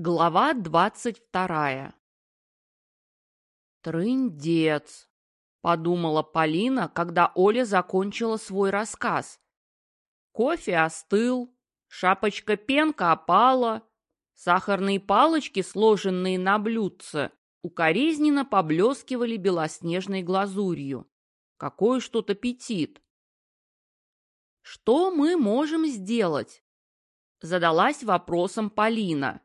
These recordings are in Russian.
Глава двадцать вторая «Трындец!» — подумала Полина, когда Оля закончила свой рассказ. Кофе остыл, шапочка-пенка опала, сахарные палочки, сложенные на блюдце, укоризненно поблескивали белоснежной глазурью. Какой тут аппетит! «Что мы можем сделать?» — задалась вопросом Полина.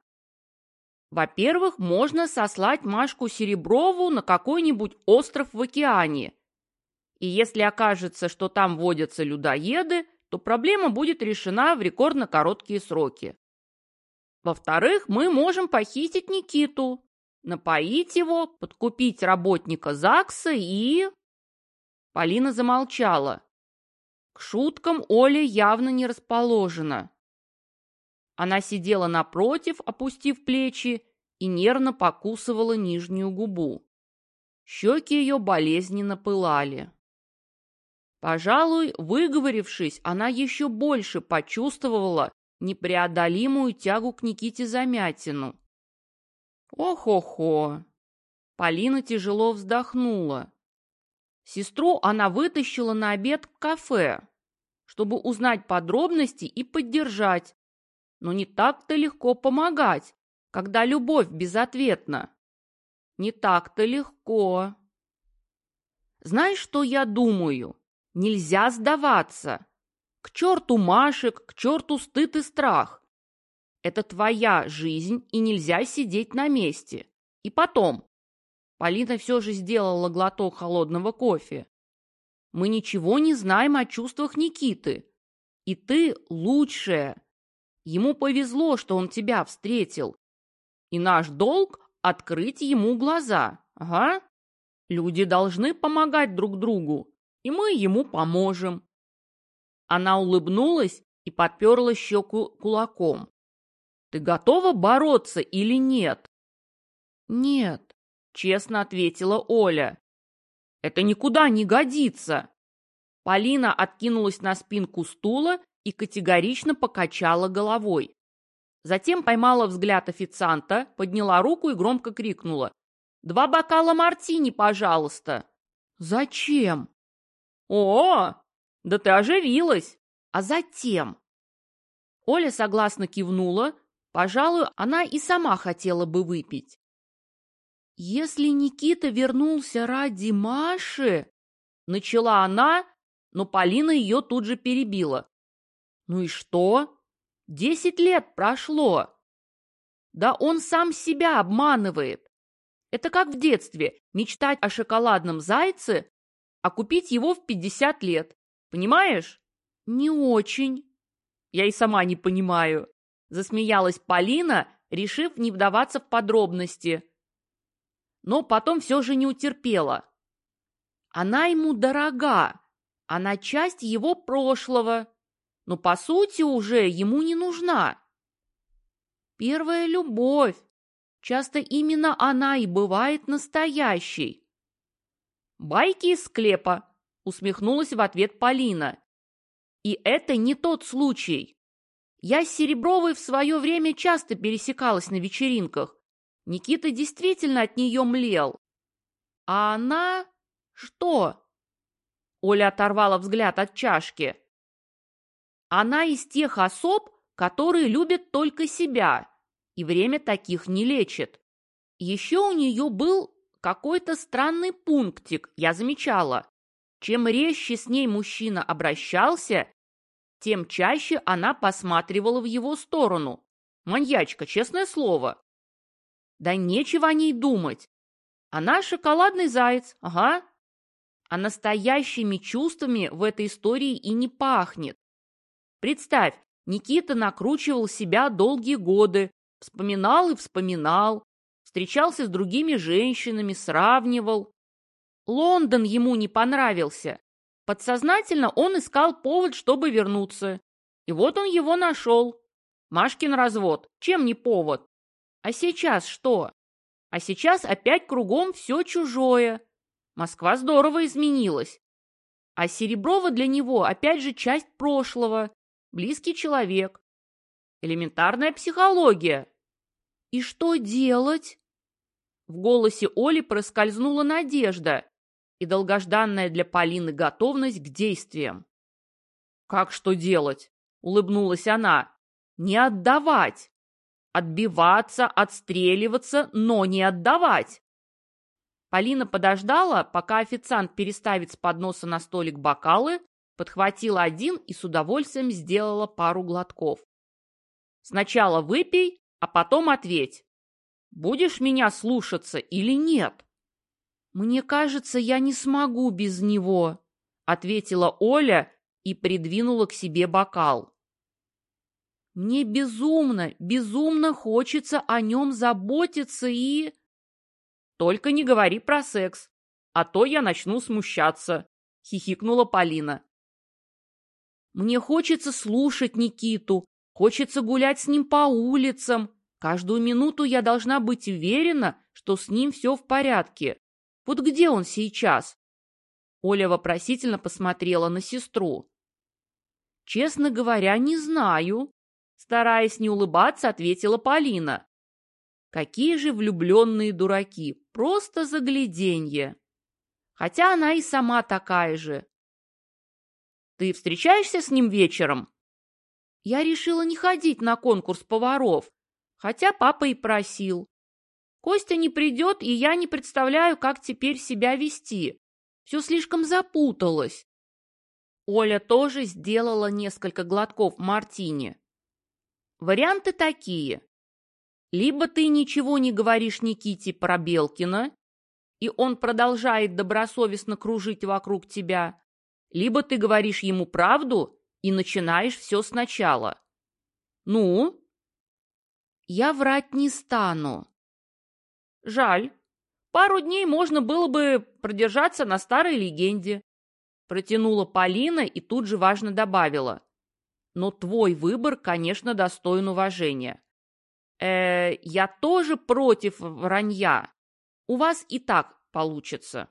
Во-первых, можно сослать Машку Сереброву на какой-нибудь остров в океане. И если окажется, что там водятся людоеды, то проблема будет решена в рекордно короткие сроки. Во-вторых, мы можем похитить Никиту, напоить его, подкупить работника ЗАГСа и... Полина замолчала. К шуткам Оля явно не расположена. Она сидела напротив, опустив плечи, и нервно покусывала нижнюю губу. Щеки ее болезненно пылали. Пожалуй, выговорившись, она еще больше почувствовала непреодолимую тягу к Никите Замятину. Ох-охо! Полина тяжело вздохнула. Сестру она вытащила на обед в кафе, чтобы узнать подробности и поддержать, но не так-то легко помогать, когда любовь безответна. Не так-то легко. Знаешь, что я думаю? Нельзя сдаваться. К черту Машек, к черту стыд и страх. Это твоя жизнь, и нельзя сидеть на месте. И потом. Полина все же сделала глоток холодного кофе. Мы ничего не знаем о чувствах Никиты. И ты лучшая, Ему повезло, что он тебя встретил. И наш долг — открыть ему глаза. Ага. Люди должны помогать друг другу, и мы ему поможем. Она улыбнулась и подперла щеку кулаком. Ты готова бороться или нет? Нет, честно ответила Оля. Это никуда не годится. Полина откинулась на спинку стула и категорично покачала головой. Затем поймала взгляд официанта, подняла руку и громко крикнула. «Два бокала мартини, пожалуйста!» «Зачем?» «О, да ты оживилась!» «А затем?» Оля согласно кивнула. Пожалуй, она и сама хотела бы выпить. «Если Никита вернулся ради Маши...» Начала она, но Полина ее тут же перебила. Ну и что? Десять лет прошло. Да он сам себя обманывает. Это как в детстве мечтать о шоколадном зайце, а купить его в пятьдесят лет. Понимаешь? Не очень. Я и сама не понимаю. Засмеялась Полина, решив не вдаваться в подробности. Но потом все же не утерпела. Она ему дорога. Она часть его прошлого но по сути уже ему не нужна. Первая любовь. Часто именно она и бывает настоящей. «Байки из склепа», — усмехнулась в ответ Полина. «И это не тот случай. Я с Серебровой в свое время часто пересекалась на вечеринках. Никита действительно от нее млел. А она... что?» Оля оторвала взгляд от чашки. Она из тех особ, которые любят только себя, и время таких не лечит. Еще у нее был какой-то странный пунктик, я замечала. Чем резче с ней мужчина обращался, тем чаще она посматривала в его сторону. Маньячка, честное слово. Да нечего о ней думать. Она шоколадный заяц, ага. А настоящими чувствами в этой истории и не пахнет. Представь, Никита накручивал себя долгие годы, вспоминал и вспоминал, встречался с другими женщинами, сравнивал. Лондон ему не понравился. Подсознательно он искал повод, чтобы вернуться. И вот он его нашел. Машкин развод. Чем не повод? А сейчас что? А сейчас опять кругом все чужое. Москва здорово изменилась. А Сереброва для него опять же часть прошлого близкий человек. Элементарная психология. И что делать? В голосе Оли проскользнула надежда и долгожданная для Полины готовность к действиям. «Как что делать?» — улыбнулась она. «Не отдавать! Отбиваться, отстреливаться, но не отдавать!» Полина подождала, пока официант переставит с подноса на столик бокалы, подхватила один и с удовольствием сделала пару глотков. «Сначала выпей, а потом ответь, будешь меня слушаться или нет?» «Мне кажется, я не смогу без него», — ответила Оля и придвинула к себе бокал. «Мне безумно, безумно хочется о нем заботиться и...» «Только не говори про секс, а то я начну смущаться», — хихикнула Полина. «Мне хочется слушать Никиту, хочется гулять с ним по улицам. Каждую минуту я должна быть уверена, что с ним все в порядке. Вот где он сейчас?» Оля вопросительно посмотрела на сестру. «Честно говоря, не знаю», — стараясь не улыбаться, ответила Полина. Какие же влюбленные дураки, просто загляденье. Хотя она и сама такая же. Ты встречаешься с ним вечером? Я решила не ходить на конкурс поваров, хотя папа и просил. Костя не придет, и я не представляю, как теперь себя вести. Все слишком запуталось. Оля тоже сделала несколько глотков мартини. Варианты такие. Либо ты ничего не говоришь Никите про Белкина, и он продолжает добросовестно кружить вокруг тебя, либо ты говоришь ему правду и начинаешь все сначала. Ну? Я врать не стану. Жаль. Пару дней можно было бы продержаться на старой легенде. Протянула Полина и тут же важно добавила. Но твой выбор, конечно, достоин уважения э, я тоже против вранья. У вас и так получится.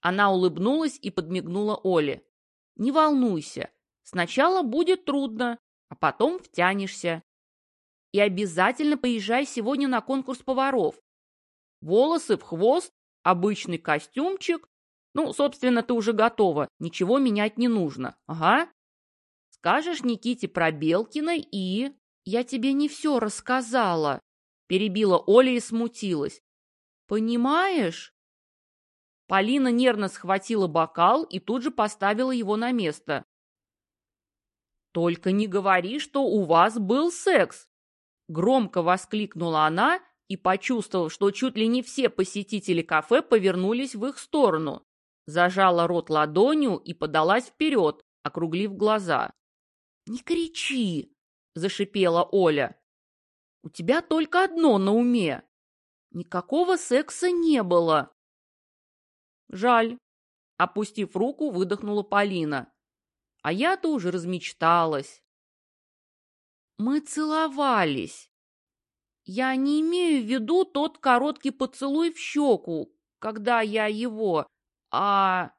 Она улыбнулась и подмигнула Оле. Не волнуйся, сначала будет трудно, а потом втянешься. И обязательно поезжай сегодня на конкурс поваров. Волосы в хвост, обычный костюмчик. Ну, собственно, ты уже готова, ничего менять не нужно. Ага. Скажешь Никите про Белкина и... «Я тебе не все рассказала», — перебила Оля и смутилась. «Понимаешь?» Полина нервно схватила бокал и тут же поставила его на место. «Только не говори, что у вас был секс!» Громко воскликнула она и, почувствовав, что чуть ли не все посетители кафе повернулись в их сторону, зажала рот ладонью и подалась вперед, округлив глаза. «Не кричи!» зашипела Оля. У тебя только одно на уме. Никакого секса не было. Жаль. Опустив руку, выдохнула Полина. А я-то уже размечталась. Мы целовались. Я не имею в виду тот короткий поцелуй в щеку, когда я его... А...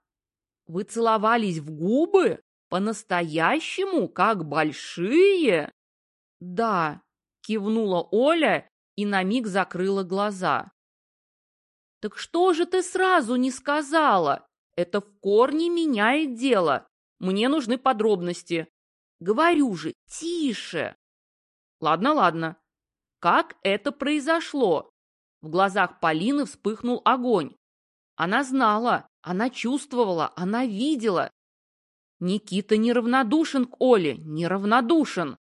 Вы целовались в губы? По-настоящему, как большие? «Да», — кивнула Оля и на миг закрыла глаза. «Так что же ты сразу не сказала? Это в корне меняет дело. Мне нужны подробности. Говорю же, тише!» «Ладно, ладно. Как это произошло?» В глазах Полины вспыхнул огонь. Она знала, она чувствовала, она видела. Никита неравнодушен к Оле, неравнодушен.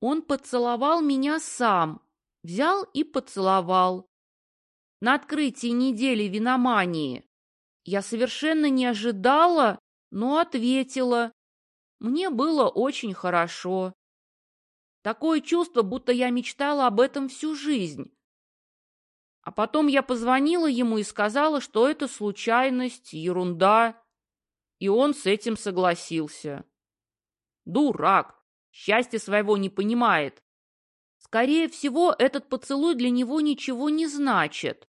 Он поцеловал меня сам, взял и поцеловал. На открытии недели виномании. Я совершенно не ожидала, но ответила. Мне было очень хорошо. Такое чувство, будто я мечтала об этом всю жизнь. А потом я позвонила ему и сказала, что это случайность, ерунда. И он с этим согласился. Дурак! Счастья своего не понимает. Скорее всего, этот поцелуй для него ничего не значит.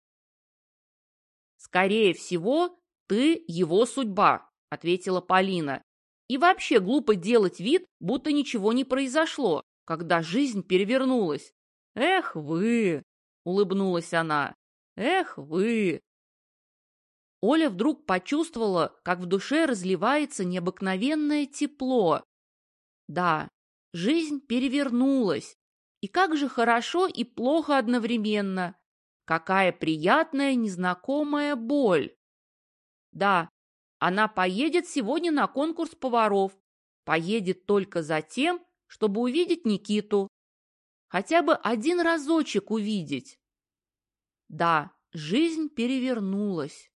Скорее всего, ты его судьба, ответила Полина. И вообще глупо делать вид, будто ничего не произошло, когда жизнь перевернулась. «Эх вы!» — улыбнулась она. «Эх вы!» Оля вдруг почувствовала, как в душе разливается необыкновенное тепло. Да, жизнь перевернулась. И как же хорошо и плохо одновременно. Какая приятная незнакомая боль. Да, она поедет сегодня на конкурс поваров. Поедет только за тем, чтобы увидеть Никиту. Хотя бы один разочек увидеть. Да, жизнь перевернулась.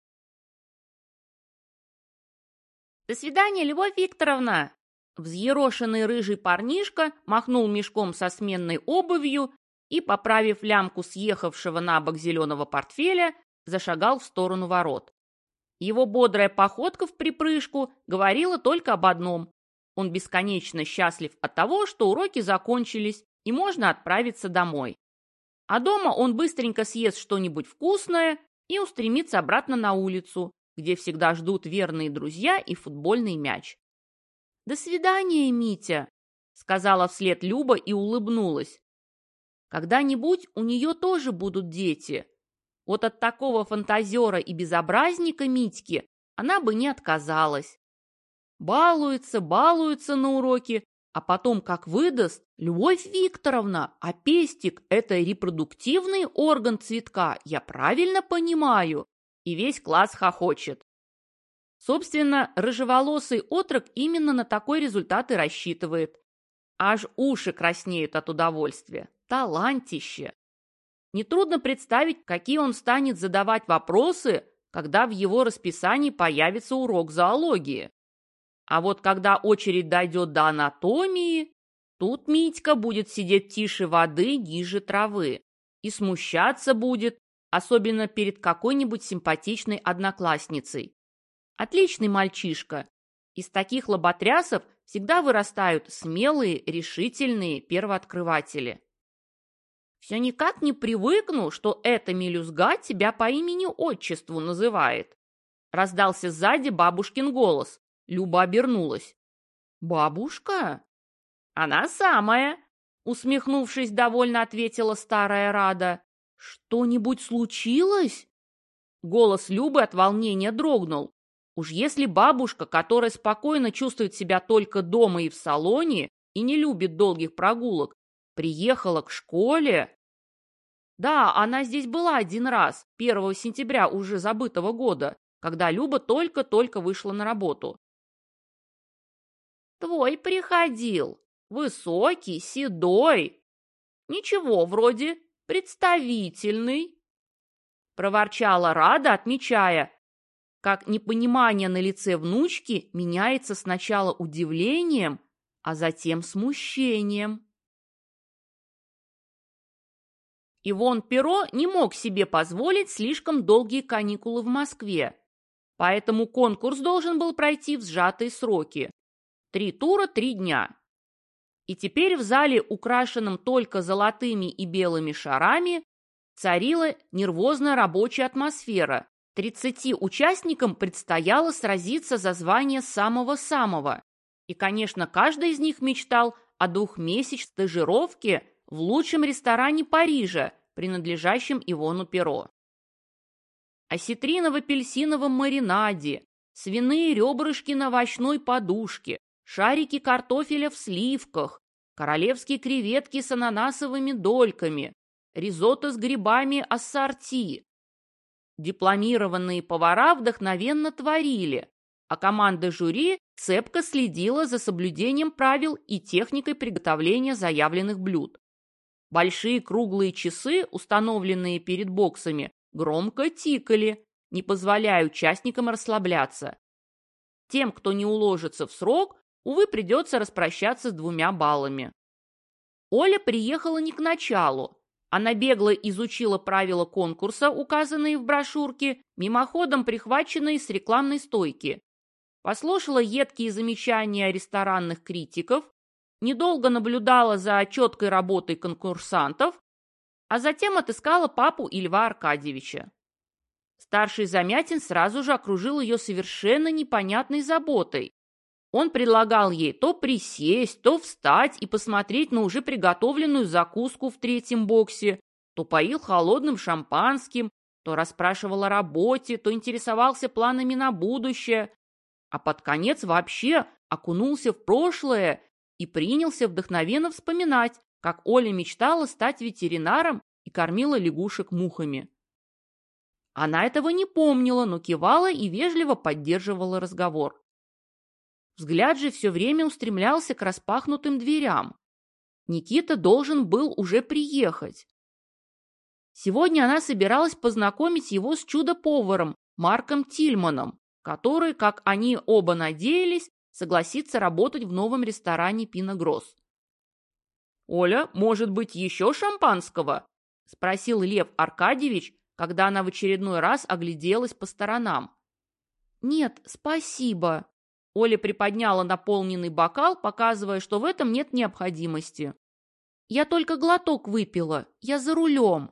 «До свидания, Любовь Викторовна!» Взъерошенный рыжий парнишка махнул мешком со сменной обувью и, поправив лямку съехавшего на бок зеленого портфеля, зашагал в сторону ворот. Его бодрая походка в припрыжку говорила только об одном. Он бесконечно счастлив от того, что уроки закончились и можно отправиться домой. А дома он быстренько съест что-нибудь вкусное и устремится обратно на улицу, где всегда ждут верные друзья и футбольный мяч. «До свидания, Митя!» — сказала вслед Люба и улыбнулась. «Когда-нибудь у нее тоже будут дети. Вот от такого фантазера и безобразника Митьки она бы не отказалась. Балуется, балуется на уроке, а потом как выдаст, Любовь Викторовна, а пестик – это репродуктивный орган цветка, я правильно понимаю? И весь класс хохочет. Собственно, рыжеволосый отрок именно на такой результат и рассчитывает. Аж уши краснеют от удовольствия. Талантище! Нетрудно представить, какие он станет задавать вопросы, когда в его расписании появится урок зоологии. А вот когда очередь дойдет до анатомии, тут Митька будет сидеть тише воды, ниже травы. И смущаться будет, особенно перед какой-нибудь симпатичной одноклассницей. Отличный мальчишка. Из таких лоботрясов всегда вырастают смелые, решительные первооткрыватели. Все никак не привыкну, что эта мелюзга тебя по имени-отчеству называет. Раздался сзади бабушкин голос. Люба обернулась. «Бабушка?» «Она самая!» Усмехнувшись, довольно ответила старая Рада. «Что-нибудь случилось?» Голос Любы от волнения дрогнул. Уж если бабушка, которая спокойно чувствует себя только дома и в салоне и не любит долгих прогулок, приехала к школе... Да, она здесь была один раз, 1 сентября уже забытого года, когда Люба только-только вышла на работу. Твой приходил. Высокий, седой. Ничего, вроде представительный. Проворчала Рада, отмечая, как непонимание на лице внучки меняется сначала удивлением, а затем смущением. Ивон Перо не мог себе позволить слишком долгие каникулы в Москве, поэтому конкурс должен был пройти в сжатые сроки. Три тура, три дня. И теперь в зале, украшенном только золотыми и белыми шарами, царила нервозная рабочая атмосфера. Тридцати участникам предстояло сразиться за звание самого-самого. И, конечно, каждый из них мечтал о двухмесячной стажировке в лучшем ресторане Парижа, принадлежащем Ивону Перо. Осетриново-апельсиновом маринаде, свиные ребрышки на овощной подушке, шарики картофеля в сливках, королевские креветки с ананасовыми дольками, ризотто с грибами ассорти. Дипломированные повара вдохновенно творили, а команда жюри цепко следила за соблюдением правил и техникой приготовления заявленных блюд. Большие круглые часы, установленные перед боксами, громко тикали, не позволяя участникам расслабляться. Тем, кто не уложится в срок, Увы, придется распрощаться с двумя баллами. Оля приехала не к началу. Она бегло изучила правила конкурса, указанные в брошюрке, мимоходом прихваченные с рекламной стойки. Послушала едкие замечания ресторанных критиков, недолго наблюдала за четкой работой конкурсантов, а затем отыскала папу и Льва Аркадьевича. Старший Замятин сразу же окружил ее совершенно непонятной заботой. Он предлагал ей то присесть, то встать и посмотреть на уже приготовленную закуску в третьем боксе, то поил холодным шампанским, то расспрашивал о работе, то интересовался планами на будущее, а под конец вообще окунулся в прошлое и принялся вдохновенно вспоминать, как Оля мечтала стать ветеринаром и кормила лягушек мухами. Она этого не помнила, но кивала и вежливо поддерживала разговор. Взгляд же все время устремлялся к распахнутым дверям. Никита должен был уже приехать. Сегодня она собиралась познакомить его с чудо-поваром Марком Тильманом, который, как они оба надеялись, согласится работать в новом ресторане Пино Гросс. «Оля, может быть, еще шампанского?» – спросил Лев Аркадьевич, когда она в очередной раз огляделась по сторонам. «Нет, спасибо», Оля приподняла наполненный бокал, показывая, что в этом нет необходимости. «Я только глоток выпила. Я за рулем».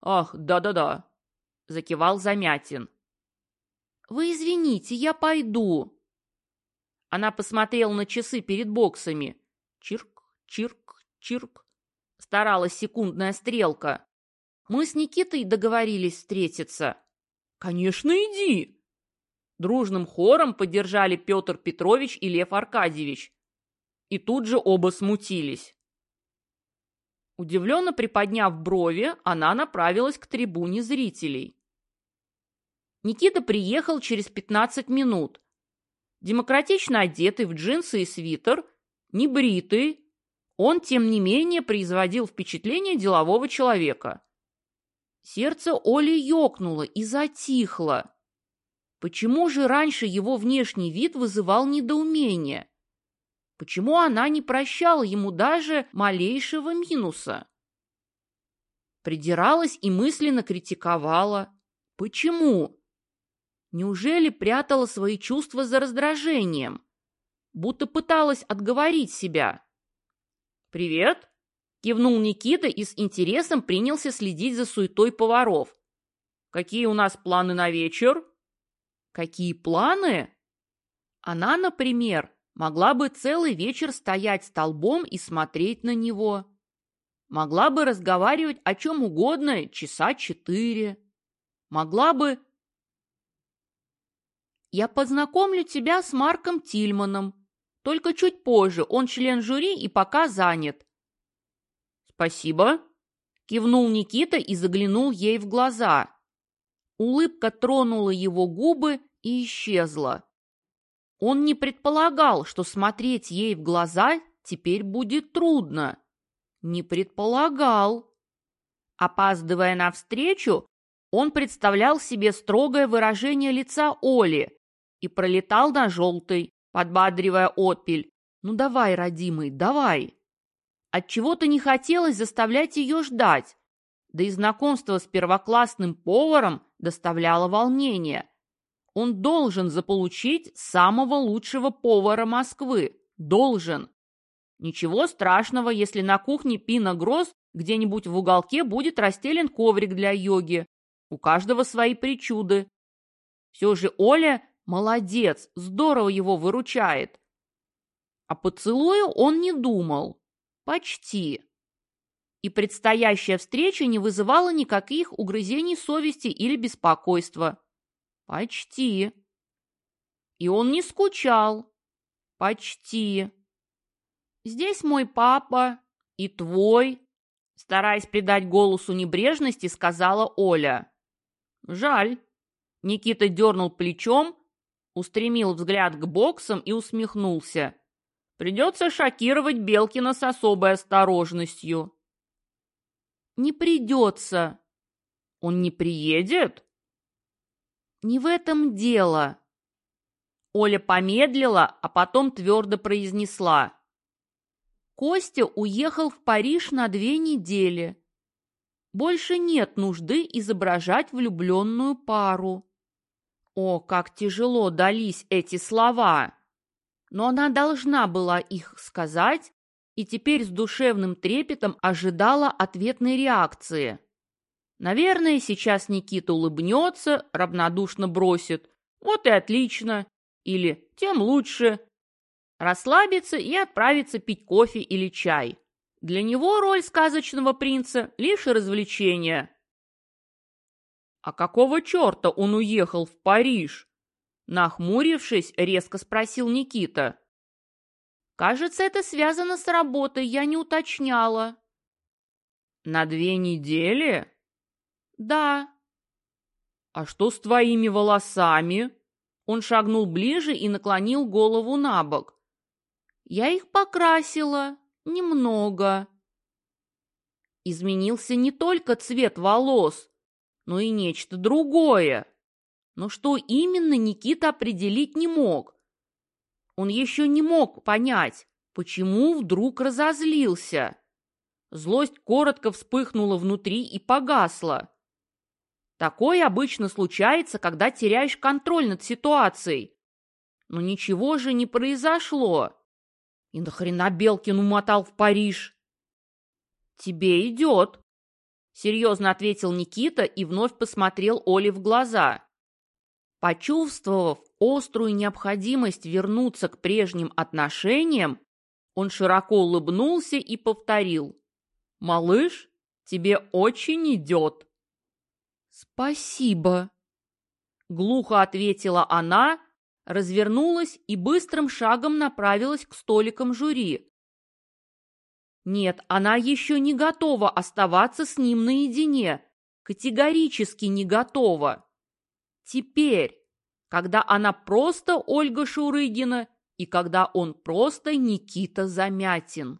«Ах, да-да-да», — закивал Замятин. «Вы извините, я пойду». Она посмотрела на часы перед боксами. Чирк, чирк, чирк. Старалась секундная стрелка. Мы с Никитой договорились встретиться. «Конечно, иди!» Дружным хором поддержали Петр Петрович и Лев Аркадьевич. И тут же оба смутились. Удивленно приподняв брови, она направилась к трибуне зрителей. Никита приехал через 15 минут. Демократично одетый в джинсы и свитер, небритый, он, тем не менее, производил впечатление делового человека. Сердце Оли ёкнуло и затихло. Почему же раньше его внешний вид вызывал недоумение? Почему она не прощала ему даже малейшего минуса? Придиралась и мысленно критиковала. Почему? Неужели прятала свои чувства за раздражением? Будто пыталась отговорить себя. «Привет!» – кивнул Никита и с интересом принялся следить за суетой поваров. «Какие у нас планы на вечер?» Какие планы? Она, например, могла бы целый вечер стоять столбом и смотреть на него. Могла бы разговаривать о чем угодно часа четыре. Могла бы... Я познакомлю тебя с Марком Тильманом. Только чуть позже, он член жюри и пока занят. Спасибо. Кивнул Никита и заглянул ей в глаза. Улыбка тронула его губы и исчезла. Он не предполагал, что смотреть ей в глаза теперь будет трудно. Не предполагал. Опаздывая навстречу, он представлял себе строгое выражение лица Оли и пролетал на желтый, подбадривая отпель. «Ну давай, родимый, давай!» Отчего-то не хотелось заставлять ее ждать, да и знакомство с первоклассным поваром доставляло волнение. Он должен заполучить самого лучшего повара Москвы. Должен. Ничего страшного, если на кухне Пина Гроз где-нибудь в уголке будет расстелен коврик для йоги. У каждого свои причуды. Все же Оля молодец, здорово его выручает. О поцелую он не думал. Почти и предстоящая встреча не вызывала никаких угрызений совести или беспокойства. Почти. И он не скучал. Почти. Здесь мой папа и твой, стараясь придать голосу небрежности, сказала Оля. Жаль. Никита дернул плечом, устремил взгляд к боксам и усмехнулся. Придется шокировать Белкина с особой осторожностью. Не придется. Он не приедет? Не в этом дело. Оля помедлила, а потом твердо произнесла. Костя уехал в Париж на две недели. Больше нет нужды изображать влюбленную пару. О, как тяжело дались эти слова! Но она должна была их сказать, и теперь с душевным трепетом ожидала ответной реакции. Наверное, сейчас Никита улыбнется, равнодушно бросит «Вот и отлично!» или «Тем лучше!» расслабиться и отправиться пить кофе или чай. Для него роль сказочного принца – лишь развлечение. «А какого черта он уехал в Париж?» Нахмурившись, резко спросил Никита. «Кажется, это связано с работой, я не уточняла». «На две недели?» «Да». «А что с твоими волосами?» Он шагнул ближе и наклонил голову на бок. «Я их покрасила. Немного». Изменился не только цвет волос, но и нечто другое. Но что именно Никита определить не мог. Он еще не мог понять, почему вдруг разозлился. Злость коротко вспыхнула внутри и погасла. Такое обычно случается, когда теряешь контроль над ситуацией. Но ничего же не произошло. И нахрена Белкин умотал в Париж? Тебе идет, серьезно ответил Никита и вновь посмотрел Оле в глаза. Почувствовав острую необходимость вернуться к прежним отношениям, он широко улыбнулся и повторил. «Малыш, тебе очень идет». «Спасибо», — глухо ответила она, развернулась и быстрым шагом направилась к столикам жюри. Нет, она еще не готова оставаться с ним наедине, категорически не готова. Теперь, когда она просто Ольга Шурыгина и когда он просто Никита Замятин.